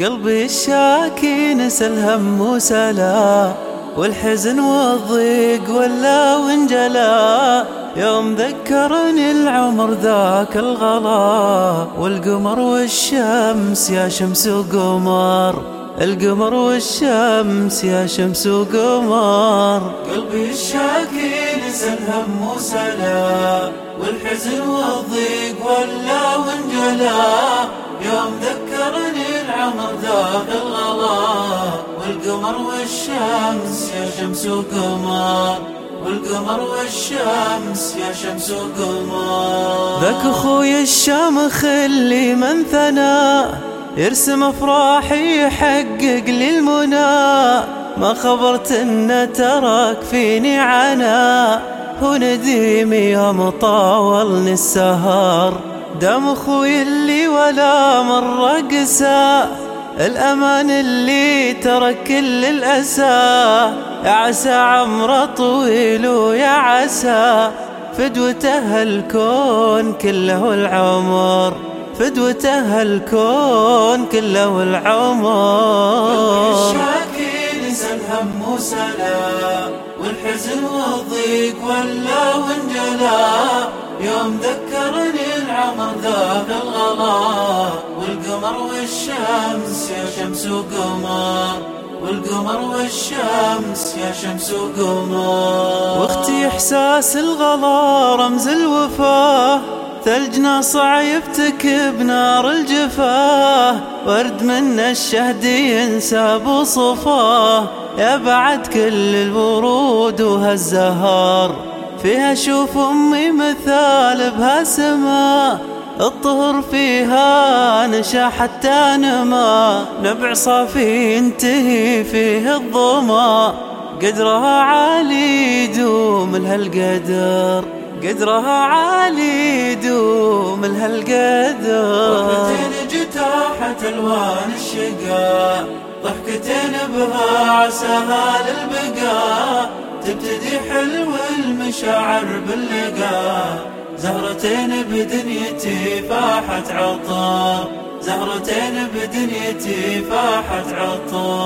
قلبي الشاكي نسى الهم وسلا والحزن والضيق ولا وانجلا. يوم ذكرني العمر ذاك الغلا والقمر والشمس يا شمس وقمر. القمر والشمس يا شمس وقمر. قلبي الشاكي نسى الهم وسلا والحزن والضيق ولا وانجلا. العمر ذاك الغلا والقمر والشمس يا شمس وقمر والقمر والشمس يا شمس وقمر. ذاك أخوي الشمخ اللي من ثنى يرسم أفراحي يحقق لي المنى. ما خبرت إن ترك فيني عنا هو نديمي يوم طاولني السهر دام أخوي اللي ولا مرة قسى الأمان اللي ترك كل الأسى. عسى عمره طويل ويا عسى. فدوته الكون كله العمر. فدوته الكون كله العمر. الشاكي نسى الهم وسلا. والحزن والضيق ولا وانجلا. يوم ذكرني ذاك الغلا والقمر والشمس يا شمس وقمر والقمر والشمس يا شمس وقمر. واختي إحساس الغلا رمز الوفاه ثلجنا صعيبتك بنار الجفاه ورد من الشهد ينساب وصفاه يا بعد كل الورود وهالزهار فيها شوف أمي مثال بها سما الطهر فيها نشا حتى نما. نبع صافي ينتهي فيه الظما. قدرها عالي يدوم لهالقدر قدرها عالي دوم لهالقدر ضحكتين جتاحت ألوان الشقاء. ضحكتين بها عساها للبقاء. تبتدي حلو المشاعر باللقاء زهرتين بدنيتي فاحت عطار زهرتين بدنيتي فاحت عطار